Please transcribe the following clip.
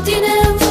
w